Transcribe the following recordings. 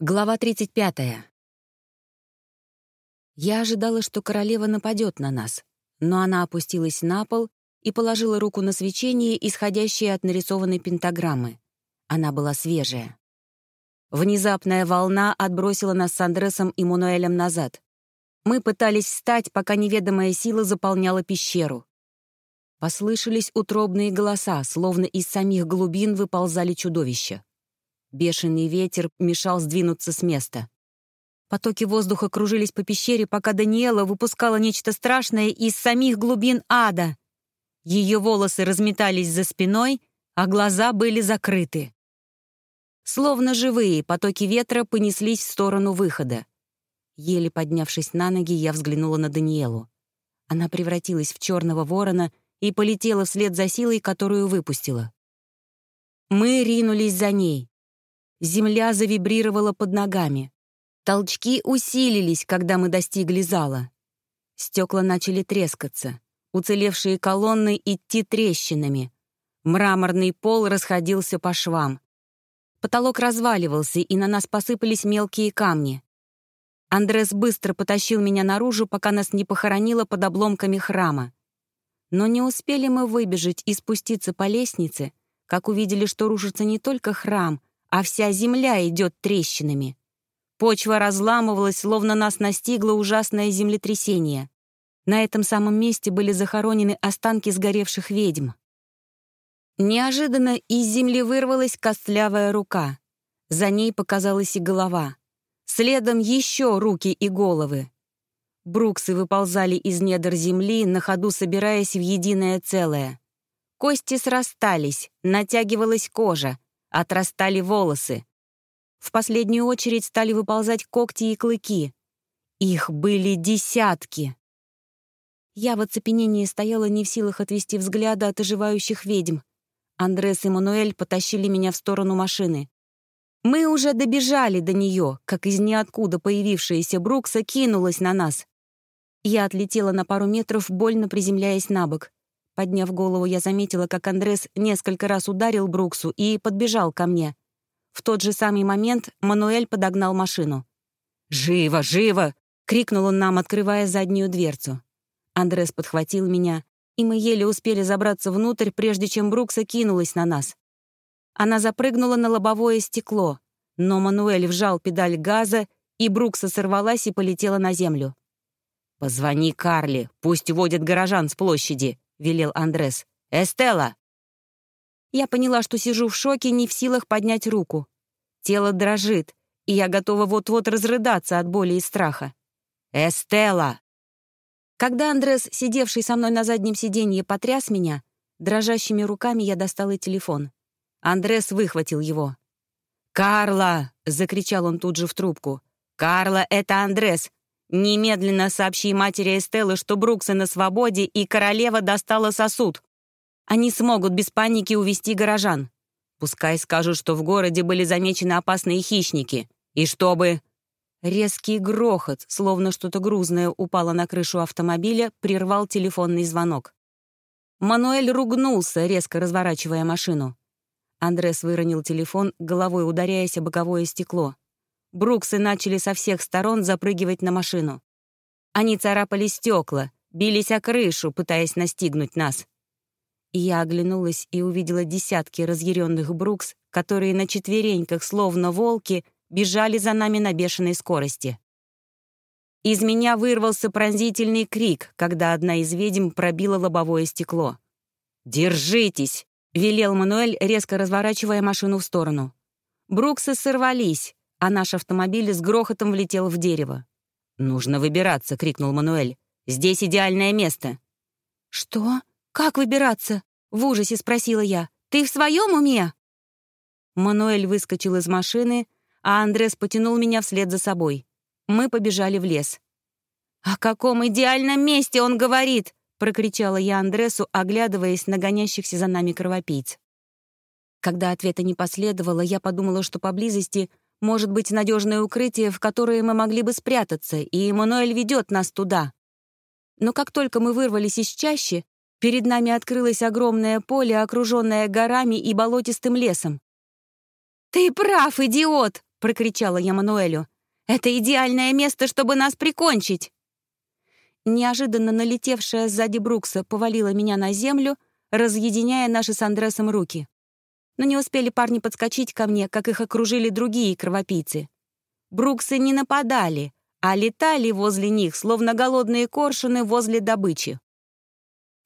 Глава 35. Я ожидала, что королева нападет на нас, но она опустилась на пол и положила руку на свечение, исходящее от нарисованной пентаграммы. Она была свежая. Внезапная волна отбросила нас с Андресом и Мануэлем назад. Мы пытались встать, пока неведомая сила заполняла пещеру. Послышались утробные голоса, словно из самих глубин выползали чудовища. Бешеный ветер мешал сдвинуться с места. Потоки воздуха кружились по пещере, пока Даниэла выпускала нечто страшное из самих глубин ада. Ее волосы разметались за спиной, а глаза были закрыты. Словно живые, потоки ветра понеслись в сторону выхода. Еле поднявшись на ноги, я взглянула на Даниэлу. Она превратилась в черного ворона и полетела вслед за силой, которую выпустила. Мы ринулись за ней. Земля завибрировала под ногами. Толчки усилились, когда мы достигли зала. Стекла начали трескаться, уцелевшие колонны идти трещинами. Мраморный пол расходился по швам. Потолок разваливался, и на нас посыпались мелкие камни. Андрес быстро потащил меня наружу, пока нас не похоронило под обломками храма. Но не успели мы выбежать и спуститься по лестнице, как увидели, что рушится не только храм, а вся земля идет трещинами. Почва разламывалась, словно нас настигло ужасное землетрясение. На этом самом месте были захоронены останки сгоревших ведьм. Неожиданно из земли вырвалась костлявая рука. За ней показалась и голова. Следом еще руки и головы. Бруксы выползали из недр земли, на ходу собираясь в единое целое. Кости срастались, натягивалась кожа, Отрастали волосы. В последнюю очередь стали выползать когти и клыки. Их были десятки. Я в оцепенении стояла не в силах отвести взгляда от оживающих ведьм. Андрес и Мануэль потащили меня в сторону машины. Мы уже добежали до нее, как из ниоткуда появившаяся Брукса кинулась на нас. Я отлетела на пару метров, больно приземляясь на бок. Подняв голову, я заметила, как Андрес несколько раз ударил Бруксу и подбежал ко мне. В тот же самый момент Мануэль подогнал машину. «Живо, живо!» — крикнул он нам, открывая заднюю дверцу. Андрес подхватил меня, и мы еле успели забраться внутрь, прежде чем Брукса кинулась на нас. Она запрыгнула на лобовое стекло, но Мануэль вжал педаль газа, и Брукса сорвалась и полетела на землю. «Позвони Карли, пусть водит горожан с площади», — велел Андрес. «Эстелла!» Я поняла, что сижу в шоке, не в силах поднять руку. Тело дрожит, и я готова вот-вот разрыдаться от боли и страха. «Эстелла!» Когда Андрес, сидевший со мной на заднем сиденье, потряс меня, дрожащими руками я достала телефон. Андрес выхватил его. «Карла!» — закричал он тут же в трубку. «Карла, это Андрес! Немедленно сообщи матери Эстеллы, что Бруксы на свободе и королева достала сосуд. Они смогут без паники увести горожан. Пускай скажут, что в городе были замечены опасные хищники. И чтобы...» Резкий грохот, словно что-то грузное упало на крышу автомобиля, прервал телефонный звонок. Мануэль ругнулся, резко разворачивая машину. Андрес выронил телефон, головой ударяясь о боковое стекло. Бруксы начали со всех сторон запрыгивать на машину. Они царапали стекла, бились о крышу, пытаясь настигнуть нас. Я оглянулась и увидела десятки разъяренных Брукс, которые на четвереньках, словно волки, бежали за нами на бешеной скорости. Из меня вырвался пронзительный крик, когда одна из ведьм пробила лобовое стекло. «Держитесь!» — велел Мануэль, резко разворачивая машину в сторону. Бруксы сорвались, а наш автомобиль с грохотом влетел в дерево. «Нужно выбираться!» — крикнул Мануэль. «Здесь идеальное место!» «Что? Как выбираться?» — в ужасе спросила я. «Ты в своем уме?» Мануэль выскочил из машины, а Андрес потянул меня вслед за собой. Мы побежали в лес. «О каком идеальном месте он говорит!» — прокричала я Андресу, оглядываясь на гонящихся за нами кровопийц. Когда ответа не последовало, я подумала, что поблизости может быть, надежное укрытие, в которое мы могли бы спрятаться, и Эммануэль ведет нас туда. Но как только мы вырвались из чащи, перед нами открылось огромное поле, окруженное горами и болотистым лесом. «Ты прав, идиот!» —— прокричала я Мануэлю. «Это идеальное место, чтобы нас прикончить!» Неожиданно налетевшая сзади Брукса повалила меня на землю, разъединяя наши с Андресом руки. Но не успели парни подскочить ко мне, как их окружили другие кровопийцы. Бруксы не нападали, а летали возле них, словно голодные коршуны возле добычи.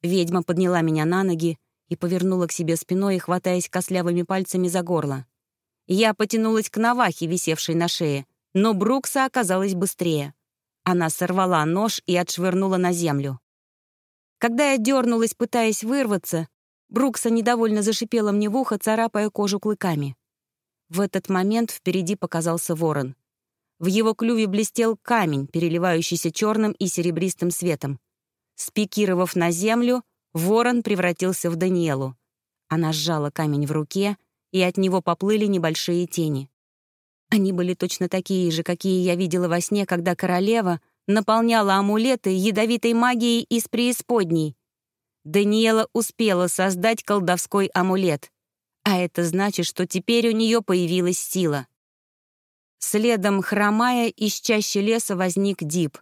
Ведьма подняла меня на ноги и повернула к себе спиной, хватаясь костлявыми пальцами за горло. Я потянулась к навахе, висевшей на шее, но Брукса оказалась быстрее. Она сорвала нож и отшвырнула на землю. Когда я дернулась, пытаясь вырваться, Брукса недовольно зашипела мне в ухо, царапая кожу клыками. В этот момент впереди показался ворон. В его клюве блестел камень, переливающийся черным и серебристым светом. Спикировав на землю, ворон превратился в Даниэлу. Она сжала камень в руке — и от него поплыли небольшие тени. Они были точно такие же, какие я видела во сне, когда королева наполняла амулеты ядовитой магией из преисподней. Даниэла успела создать колдовской амулет, а это значит, что теперь у нее появилась сила. Следом, хромая, из чащи леса возник Дип.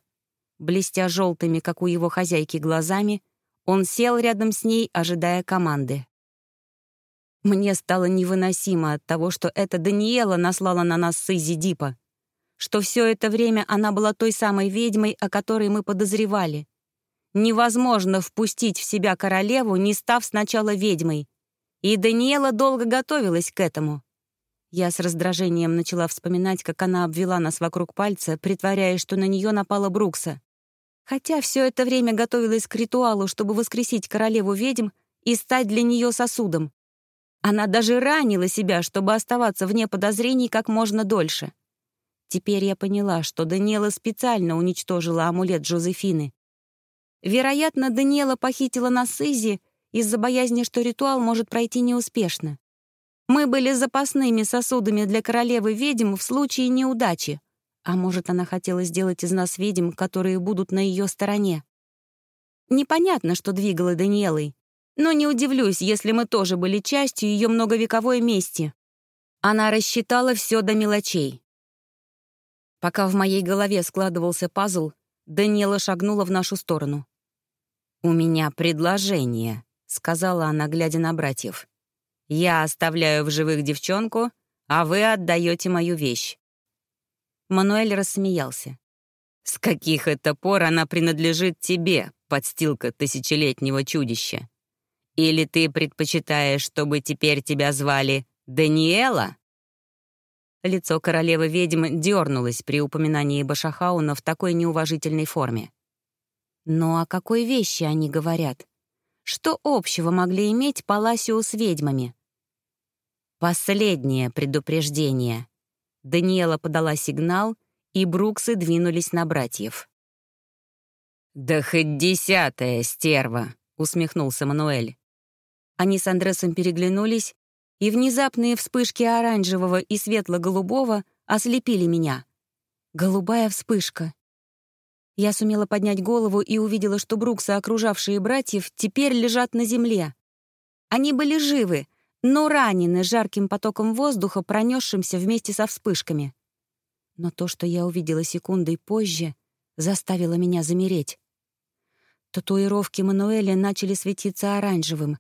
Блестя желтыми, как у его хозяйки, глазами, он сел рядом с ней, ожидая команды. Мне стало невыносимо от того, что эта Даниэла наслала на нас Сызи Дипа. Что все это время она была той самой ведьмой, о которой мы подозревали. Невозможно впустить в себя королеву, не став сначала ведьмой. И Даниэла долго готовилась к этому. Я с раздражением начала вспоминать, как она обвела нас вокруг пальца, притворяясь, что на нее напала Брукса. Хотя все это время готовилась к ритуалу, чтобы воскресить королеву ведьм и стать для нее сосудом. Она даже ранила себя, чтобы оставаться вне подозрений как можно дольше. Теперь я поняла, что Даниэла специально уничтожила амулет Жозефины. Вероятно, Даниэла похитила нас Изи из-за боязни, что ритуал может пройти неуспешно. Мы были запасными сосудами для королевы ведьм в случае неудачи. А может, она хотела сделать из нас ведьм, которые будут на ее стороне. Непонятно, что двигало Даниэлой. Но не удивлюсь, если мы тоже были частью ее многовековой мести. Она рассчитала все до мелочей. Пока в моей голове складывался пазл, Даниэла шагнула в нашу сторону. «У меня предложение», — сказала она, глядя на братьев. «Я оставляю в живых девчонку, а вы отдаете мою вещь». Мануэль рассмеялся. «С каких это пор она принадлежит тебе, подстилка тысячелетнего чудища? Или ты предпочитаешь, чтобы теперь тебя звали Даниэла?» Лицо королевы ведьм дернулось при упоминании Башахауна в такой неуважительной форме. Но о какой вещи они говорят? Что общего могли иметь Паласио с ведьмами? Последнее предупреждение. Даниэла подала сигнал, и Бруксы двинулись на братьев. «Да хоть десятая стерва!» — усмехнулся Мануэль. Они с Андресом переглянулись, и внезапные вспышки оранжевого и светло-голубого ослепили меня. Голубая вспышка. Я сумела поднять голову и увидела, что Бруксы, окружавшие братьев, теперь лежат на земле. Они были живы, но ранены жарким потоком воздуха, пронесшимся вместе со вспышками. Но то, что я увидела секундой позже, заставило меня замереть. Татуировки Мануэля начали светиться оранжевым,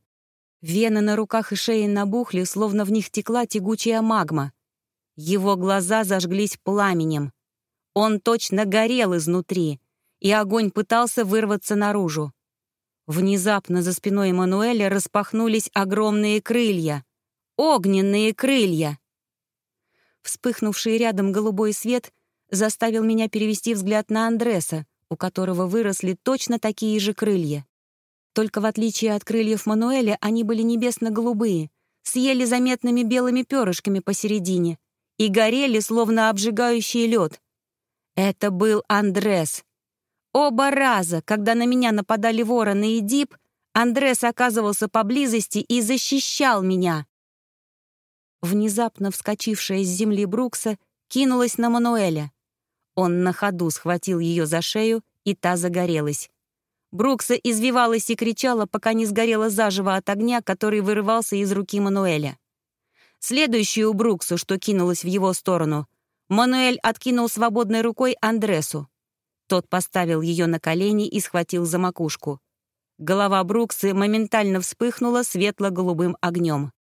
Вены на руках и шее набухли, словно в них текла тягучая магма. Его глаза зажглись пламенем. Он точно горел изнутри, и огонь пытался вырваться наружу. Внезапно за спиной Эммануэля распахнулись огромные крылья. Огненные крылья! Вспыхнувший рядом голубой свет заставил меня перевести взгляд на Андреса, у которого выросли точно такие же крылья. Только в отличие от крыльев Мануэля, они были небесно-голубые, с еле заметными белыми перышками посередине и горели, словно обжигающий лед. Это был Андрес. Оба раза, когда на меня нападали вороны и дип, Андрес оказывался поблизости и защищал меня. Внезапно вскочившая с земли Брукса кинулась на Мануэля. Он на ходу схватил ее за шею, и та загорелась. Брукса извивалась и кричала, пока не сгорела заживо от огня, который вырывался из руки Мануэля. Следующую Бруксу, что кинулась в его сторону, Мануэль откинул свободной рукой Андресу. Тот поставил ее на колени и схватил за макушку. Голова Бруксы моментально вспыхнула светло-голубым огнем.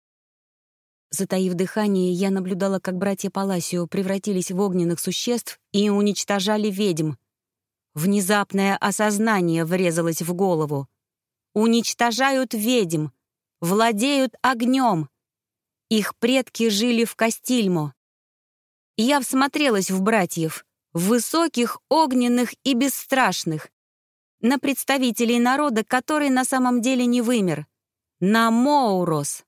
Затаив дыхание, я наблюдала, как братья Паласио превратились в огненных существ и уничтожали ведьм. Внезапное осознание врезалось в голову. Уничтожают ведьм, владеют огнем. Их предки жили в Кастильмо. Я всмотрелась в братьев, высоких, огненных и бесстрашных, на представителей народа, который на самом деле не вымер, на Моурос.